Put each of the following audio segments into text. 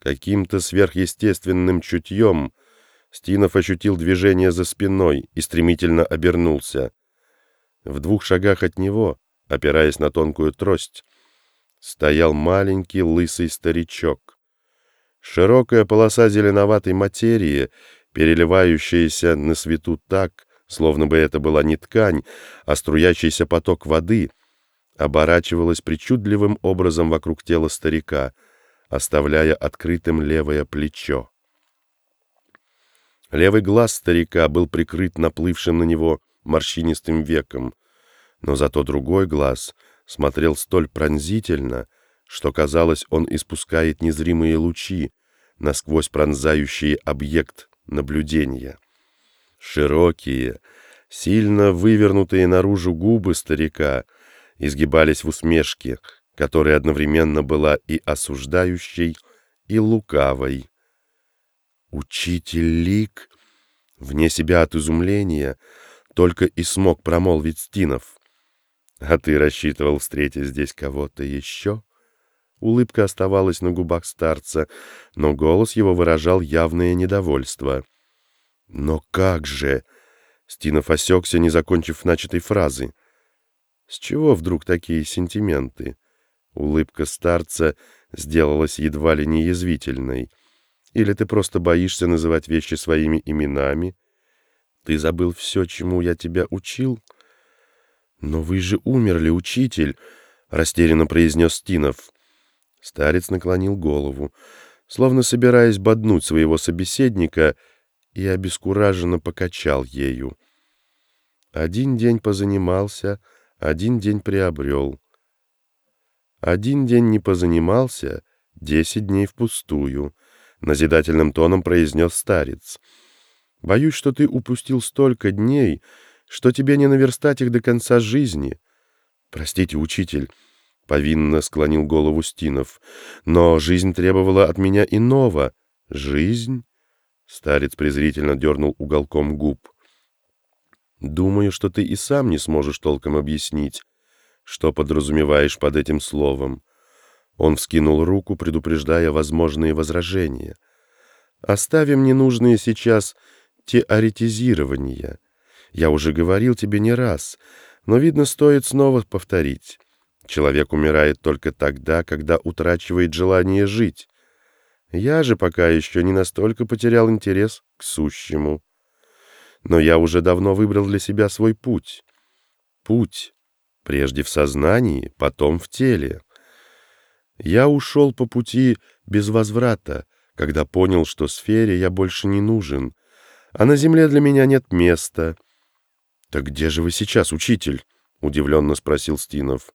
Каким-то сверхъестественным чутьем Стинов ощутил движение за спиной и стремительно обернулся. В двух шагах от него, опираясь на тонкую трость, стоял маленький лысый старичок. Широкая полоса зеленоватой материи, переливающаяся на свету так, словно бы это была не ткань, а струящийся поток воды, оборачивалась причудливым образом вокруг тела старика — оставляя открытым левое плечо. Левый глаз старика был прикрыт наплывшим на него морщинистым веком, но зато другой глаз смотрел столь пронзительно, что, казалось, он испускает незримые лучи, насквозь пронзающие объект наблюдения. Широкие, сильно вывернутые наружу губы старика изгибались в усмешке, которая одновременно была и осуждающей, и лукавой. Учитель Лик, вне себя от изумления, только и смог промолвить Стинов. «А ты рассчитывал встретить здесь кого-то еще?» Улыбка оставалась на губах старца, но голос его выражал явное недовольство. «Но как же?» Стинов осекся, не закончив начатой фразы. «С чего вдруг такие сентименты?» Улыбка старца сделалась едва ли не язвительной. Или ты просто боишься называть вещи своими именами? Ты забыл все, чему я тебя учил? Но вы же умерли, учитель, — растерянно произнес Стинов. Старец наклонил голову, словно собираясь боднуть своего собеседника, и обескураженно покачал ею. Один день позанимался, один день приобрел. Один день не позанимался, десять дней впустую, — назидательным тоном произнес старец. Боюсь, что ты упустил столько дней, что тебе не наверстать их до конца жизни. Простите, учитель, — повинно склонил голову Стинов, — но жизнь требовала от меня иного. Жизнь? Старец презрительно дернул уголком губ. Думаю, что ты и сам не сможешь толком объяснить, что подразумеваешь под этим словом? Он вскинул руку, предупреждая возможные возражения. Оставим ненужные сейчас теоретизирования. Я уже говорил тебе не раз, но, видно, стоит снова повторить. Человек умирает только тогда, когда утрачивает желание жить. Я же пока еще не настолько потерял интерес к сущему. Но я уже давно выбрал для себя свой путь. Путь, Прежде в сознании, потом в теле. Я ушел по пути без возврата, когда понял, что сфере я больше не нужен, а на земле для меня нет места. — Так где же вы сейчас, учитель? — удивленно спросил Стинов.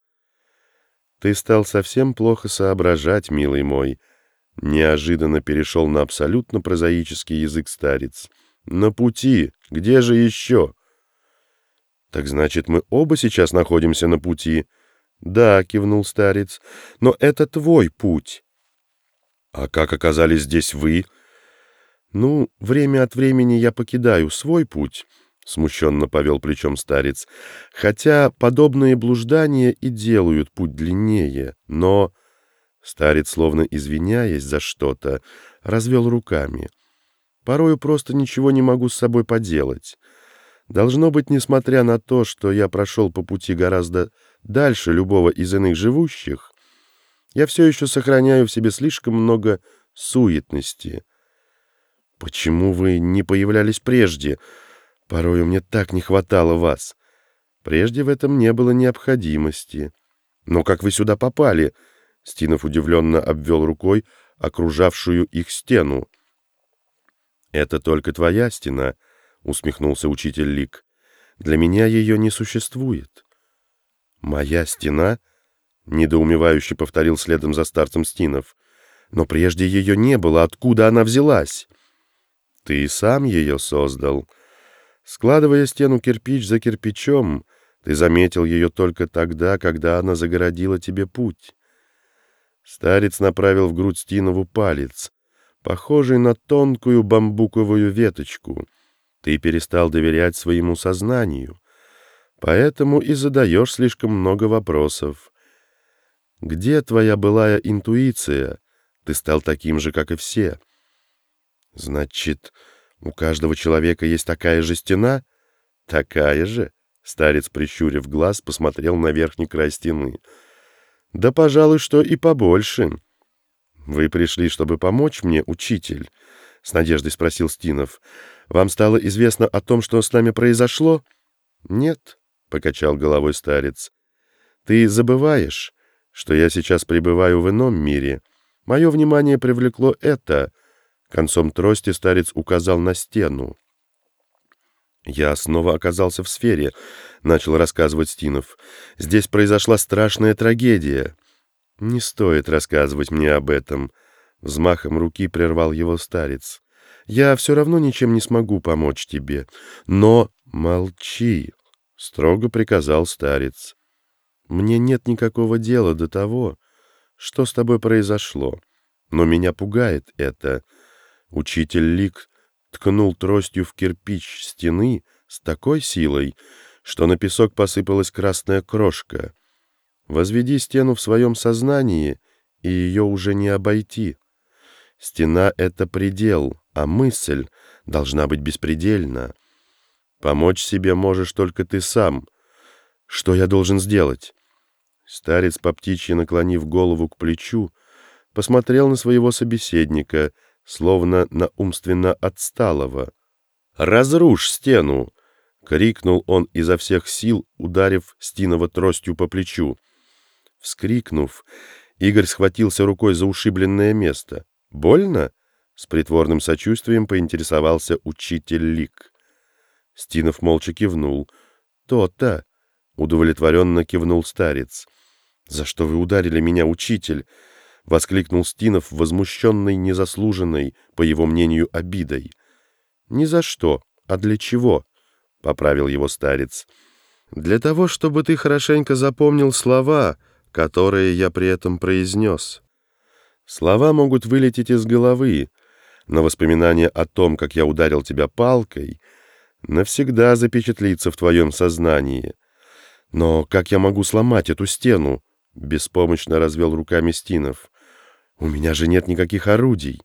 — Ты стал совсем плохо соображать, милый мой. Неожиданно перешел на абсолютно прозаический язык старец. — На пути. Где же еще? — «Так значит, мы оба сейчас находимся на пути?» «Да», — кивнул старец, — «но это твой путь». «А как оказались здесь вы?» «Ну, время от времени я покидаю свой путь», — смущенно повел плечом старец, «хотя подобные блуждания и делают путь длиннее, но...» Старец, словно извиняясь за что-то, развел руками. «Порою просто ничего не могу с собой поделать». Должно быть, несмотря на то, что я прошел по пути гораздо дальше любого из иных живущих, я все еще сохраняю в себе слишком много суетности. Почему вы не появлялись прежде? Порою мне так не хватало вас. Прежде в этом не было необходимости. Но как вы сюда попали? Стинов удивленно обвел рукой окружавшую их стену. Это только твоя стена — усмехнулся учитель Лик. Для меня ее не существует. Моя стена? Недоумевающе повторил следом за старцем Стинов. Но прежде ее не было. Откуда она взялась? Ты сам ее создал. Складывая стену кирпич за кирпичом, ты заметил ее только тогда, когда она загородила тебе путь. Старец направил в грудь Стинову палец, похожий на тонкую бамбуковую веточку — ты перестал доверять своему сознанию, поэтому и задаешь слишком много вопросов. Где твоя былая интуиция, Ты стал таким же, как и все. Значит, у каждого человека есть такая же стена? Такая же? Старец, прищурив глаз, посмотрел на верхний край стены. Да, пожалуй, что и побольше. Вы пришли, чтобы помочь мне, учитель? С надеждой спросил Стинов. Вам стало известно о том, что с нами произошло? Нет, покачал головой старец. Ты забываешь, что я сейчас пребываю в ином мире. Мое внимание привлекло это. Концом трости старец указал на стену. «Я снова оказался в сфере», — начал рассказывать Стинов. «Здесь произошла страшная трагедия». «Не стоит рассказывать мне об этом», — взмахом руки прервал его старец. «Я все равно ничем не смогу помочь тебе. Но молчи», — строго приказал старец. «Мне нет никакого дела до того, что с тобой произошло, но меня пугает это». Учитель Лик ткнул тростью в кирпич стены с такой силой, что на песок посыпалась красная крошка. Возведи стену в своем сознании, и ее уже не обойти. Стена — это предел, а мысль должна быть беспредельна. Помочь себе можешь только ты сам. Что я должен сделать? Старец по птичьи, наклонив голову к плечу, посмотрел на своего собеседника — словно на умственно отсталого. «Разрушь стену!» — крикнул он изо всех сил, ударив Стинова тростью по плечу. Вскрикнув, Игорь схватился рукой за ушибленное место. «Больно?» — с притворным сочувствием поинтересовался учитель Лик. Стинов молча кивнул. «То-то!» — удовлетворенно кивнул старец. «За что вы ударили меня, учитель?» — воскликнул Стинов, возмущенный незаслуженной, по его мнению, обидой. «Ни за что. А для чего?» — поправил его старец. «Для того, чтобы ты хорошенько запомнил слова, которые я при этом произнес. Слова могут вылететь из головы, но воспоминание о том, как я ударил тебя палкой, навсегда запечатлится в твоем сознании. Но как я могу сломать эту стену?» — беспомощно развел руками Стинов. У меня же нет никаких орудий.